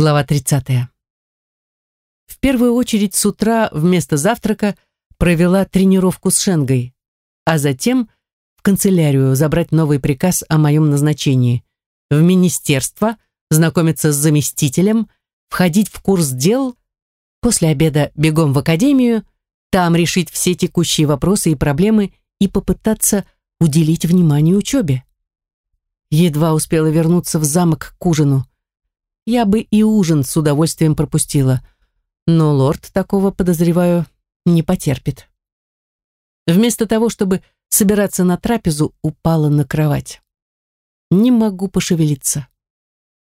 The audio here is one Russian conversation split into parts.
Глава 30. В первую очередь с утра вместо завтрака провела тренировку с Шенгой, а затем в канцелярию забрать новый приказ о моем назначении, в министерство, знакомиться с заместителем, входить в курс дел, после обеда бегом в академию, там решить все текущие вопросы и проблемы и попытаться уделить внимание учебе. Едва успела вернуться в замок к ужину я бы и ужин с удовольствием пропустила. Но лорд такого, подозреваю, не потерпит. Вместо того, чтобы собираться на трапезу, упала на кровать. Не могу пошевелиться.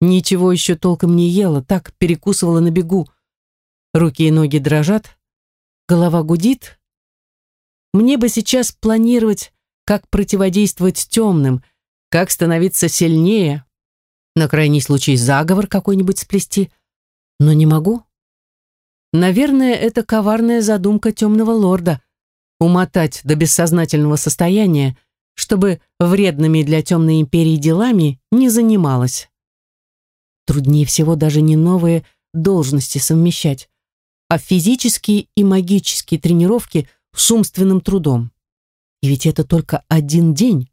Ничего еще толком не ела, так перекусывала на бегу. Руки и ноги дрожат, голова гудит. Мне бы сейчас планировать, как противодействовать темным, как становиться сильнее, на крайний случай заговор какой-нибудь сплести. Но не могу. Наверное, это коварная задумка темного лорда — умотать до бессознательного состояния, чтобы вредными для темной империи делами не занималась. Труднее всего даже не новые должности совмещать, а физические и магические тренировки с умственным трудом. И ведь это только один день.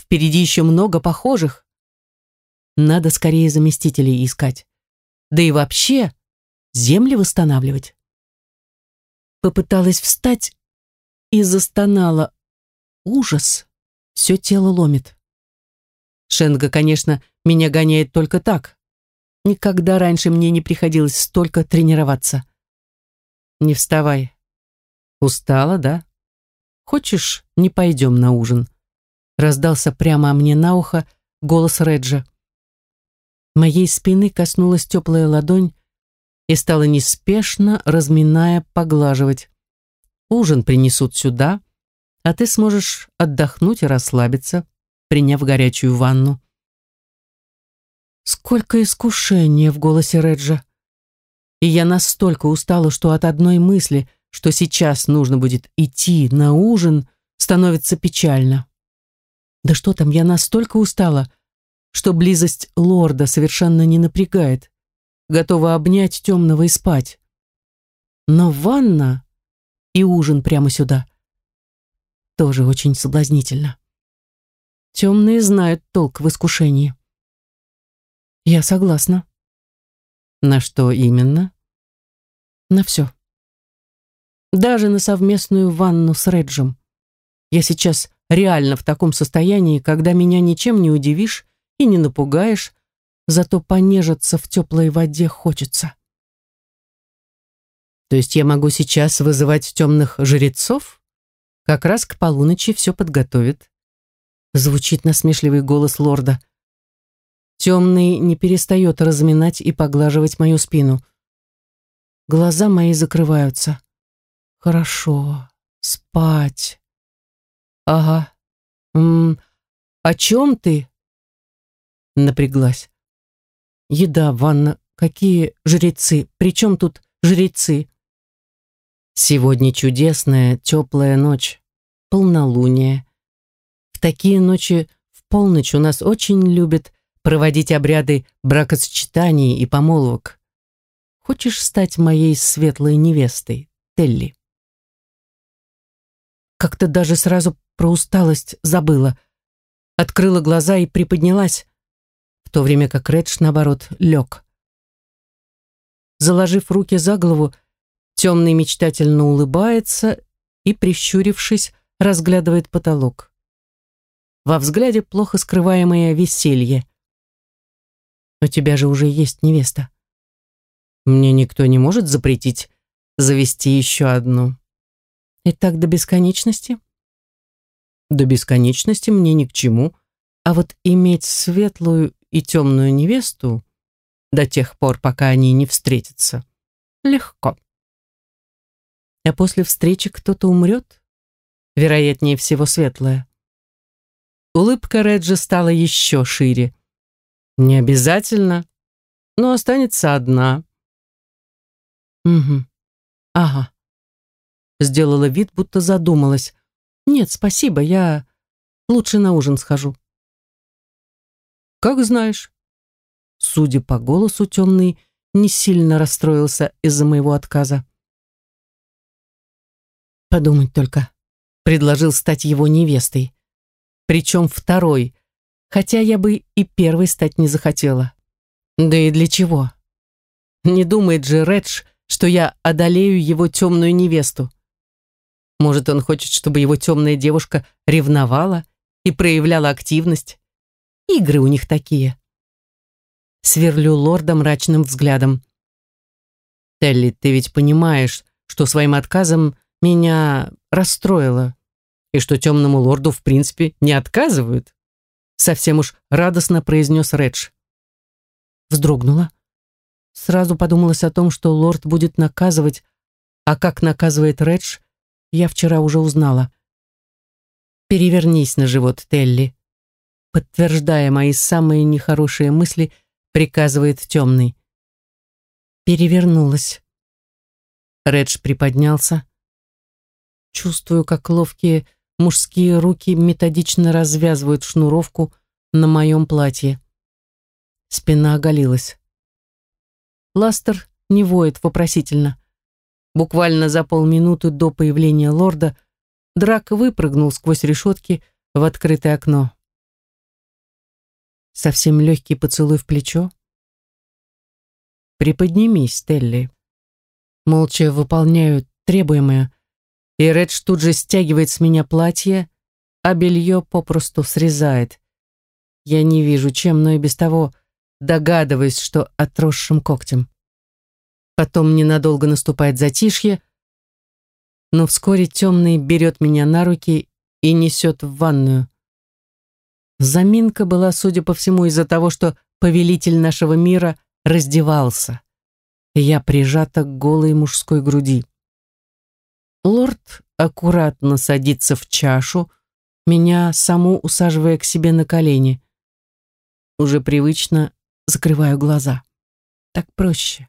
Впереди еще много похожих. Надо скорее заместителей искать. Да и вообще земли восстанавливать. Попыталась встать и застонала. Ужас. Все тело ломит. Шенга, конечно, меня гоняет только так. Никогда раньше мне не приходилось столько тренироваться. Не вставай. Устала, да? Хочешь, не пойдем на ужин? Раздался прямо мне на ухо голос Реджа. Моей спины коснулась теплая ладонь и стала неспешно, разминая, поглаживать. Ужин принесут сюда, а ты сможешь отдохнуть и расслабиться, приняв горячую ванну. Сколько искушения в голосе Реджа. И я настолько устала, что от одной мысли, что сейчас нужно будет идти на ужин, становится печально. Да что там, я настолько устала, что близость лорда совершенно не напрягает, готова обнять темного и спать. Но ванна и ужин прямо сюда тоже очень соблазнительно. Темные знают толк в искушении. Я согласна. На что именно? На все. Даже на совместную ванну с Реджем. Я сейчас реально в таком состоянии, когда меня ничем не удивишь и не напугаешь, зато понежиться в теплой воде хочется. То есть я могу сейчас вызывать темных жрецов? Как раз к полуночи все подготовит. Звучит насмешливый голос лорда. Темный не перестает разминать и поглаживать мою спину. Глаза мои закрываются. Хорошо. Спать. Ага. М -м, о чем ты? Напряглась. Еда, ванна, какие жрецы? Причем тут жрецы? Сегодня чудесная, теплая ночь, полнолуние. В такие ночи в полночь у нас очень любят проводить обряды бракосочетаний и помолвок. Хочешь стать моей светлой невестой, Телли? Как-то даже сразу про усталость забыла. Открыла глаза и приподнялась то время как Редж, наоборот, лег. Заложив руки за голову, темный мечтательно улыбается и, прищурившись, разглядывает потолок. Во взгляде плохо скрываемое веселье. «У тебя же уже есть невеста. Мне никто не может запретить завести еще одну. И так до бесконечности?» «До бесконечности мне ни к чему», а вот иметь светлую и темную невесту до тех пор, пока они не встретятся, легко. А после встречи кто-то умрет? Вероятнее всего, светлая. Улыбка Реджи стала еще шире. Не обязательно, но останется одна. Угу. Ага. Сделала вид, будто задумалась. Нет, спасибо, я лучше на ужин схожу. Как знаешь. Судя по голосу, темный не сильно расстроился из-за моего отказа. Подумать только. Предложил стать его невестой. Причем второй, хотя я бы и первой стать не захотела. Да и для чего? Не думает же Редж, что я одолею его темную невесту. Может, он хочет, чтобы его темная девушка ревновала и проявляла активность? Игры у них такие. Сверлю лорда мрачным взглядом. Телли, ты ведь понимаешь, что своим отказом меня расстроило, и что темному лорду, в принципе, не отказывают. Совсем уж радостно произнес Редж. Вздрогнула. Сразу подумалось о том, что лорд будет наказывать, а как наказывает Редж, я вчера уже узнала. «Перевернись на живот, Телли», подтверждая мои самые нехорошие мысли, приказывает темный. Перевернулась. Редж приподнялся. Чувствую, как ловкие мужские руки методично развязывают шнуровку на моем платье. Спина оголилась. Ластер не воет вопросительно. Буквально за полминуты до появления лорда Драк выпрыгнул сквозь решетки в открытое окно. Совсем легкий поцелуй в плечо. «Приподнимись, Телли». Молча выполняю требуемое, и Редж тут же стягивает с меня платье, а белье попросту срезает. Я не вижу, чем, но и без того догадываюсь, что отросшим когтем. Потом ненадолго наступает затишье, но вскоре темный берет меня на руки и несет в ванную. Заминка была, судя по всему, из-за того, что повелитель нашего мира раздевался. Я прижата к голой мужской груди. Лорд аккуратно садится в чашу, меня саму усаживая к себе на колени. Уже привычно закрываю глаза. Так проще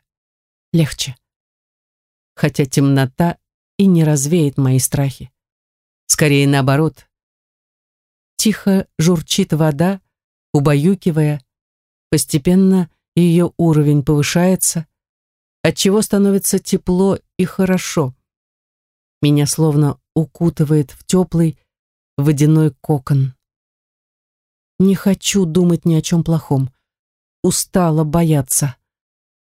легче. Хотя темнота и не развеет мои страхи. Скорее наоборот. Тихо журчит вода, убаюкивая. Постепенно ее уровень повышается, отчего становится тепло и хорошо. Меня словно укутывает в теплый водяной кокон. Не хочу думать ни о чем плохом. Устала бояться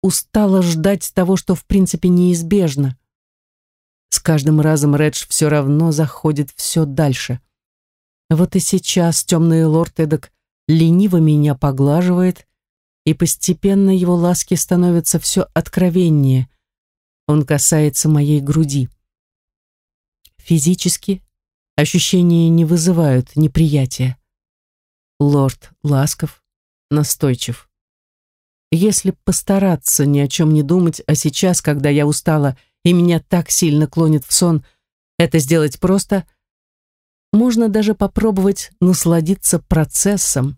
устала ждать того, что в принципе неизбежно. С каждым разом Редж все равно заходит все дальше. Вот и сейчас темный лорд эдак лениво меня поглаживает, и постепенно его ласки становятся все откровеннее. Он касается моей груди. Физически ощущения не вызывают неприятия. Лорд ласков, настойчив. Если постараться ни о чем не думать, а сейчас, когда я устала и меня так сильно клонит в сон, это сделать просто, можно даже попробовать насладиться процессом,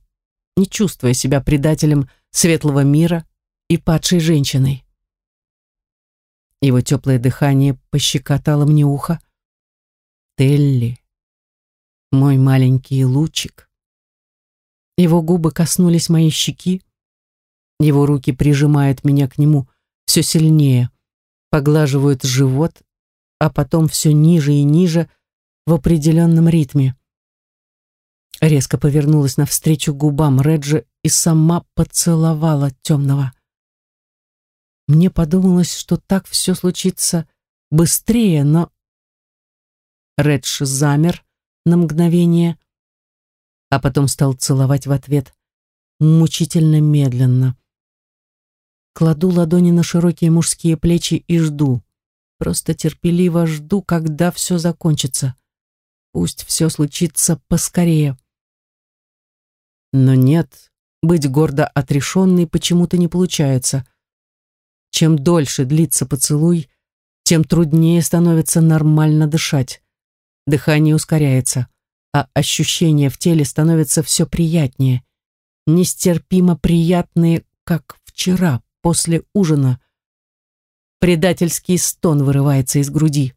не чувствуя себя предателем светлого мира и падшей женщиной. Его теплое дыхание пощекотало мне ухо. Телли, мой маленький лучик. Его губы коснулись моей щеки, его руки прижимают меня к нему все сильнее, поглаживают живот, а потом все ниже и ниже в определенном ритме. Резко повернулась навстречу губам Реджа и сама поцеловала темного. Мне подумалось, что так все случится быстрее, но... Редж замер на мгновение, а потом стал целовать в ответ мучительно медленно. Кладу ладони на широкие мужские плечи и жду. Просто терпеливо жду, когда все закончится. Пусть все случится поскорее. Но нет, быть гордо отрешенной почему-то не получается. Чем дольше длится поцелуй, тем труднее становится нормально дышать. Дыхание ускоряется, а ощущения в теле становятся все приятнее. Нестерпимо приятные, как вчера, после ужина. Предательский стон вырывается из груди.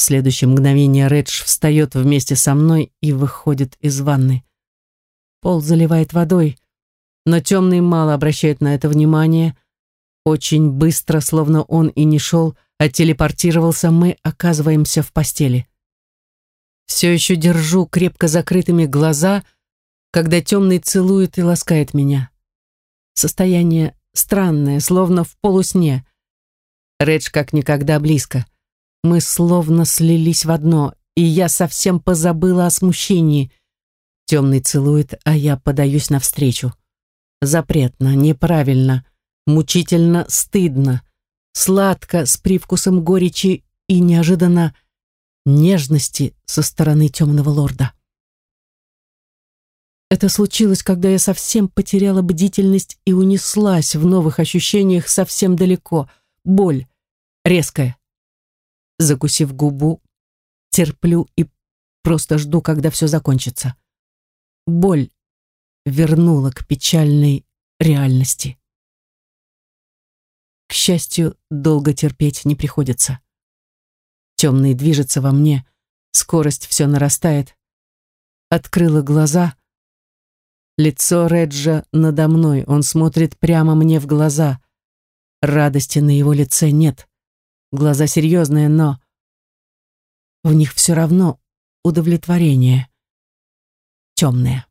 В следующее мгновение Редж встает вместе со мной и выходит из ванны. Пол заливает водой, но темный мало обращает на это внимание, Очень быстро, словно он и не шел, а телепортировался, мы оказываемся в постели. Все еще держу крепко закрытыми глаза, когда темный целует и ласкает меня. Состояние странное, словно в полусне. Редж как никогда близко. Мы словно слились в одно, и я совсем позабыла о смущении. Темный целует, а я подаюсь навстречу. Запретно, неправильно, мучительно стыдно, сладко, с привкусом горечи и неожиданно нежности со стороны темного лорда. Это случилось, когда я совсем потеряла бдительность и унеслась в новых ощущениях совсем далеко. Боль, резкая. Закусив губу, терплю и просто жду, когда все закончится. Боль вернула к печальной реальности. К счастью, долго терпеть не приходится. Темный движется во мне, скорость все нарастает. Открыла глаза. Лицо Реджа надо мной, он смотрит прямо мне в глаза. Радости на его лице нет. Глаза серьезные, но в них все равно удовлетворение. Темное.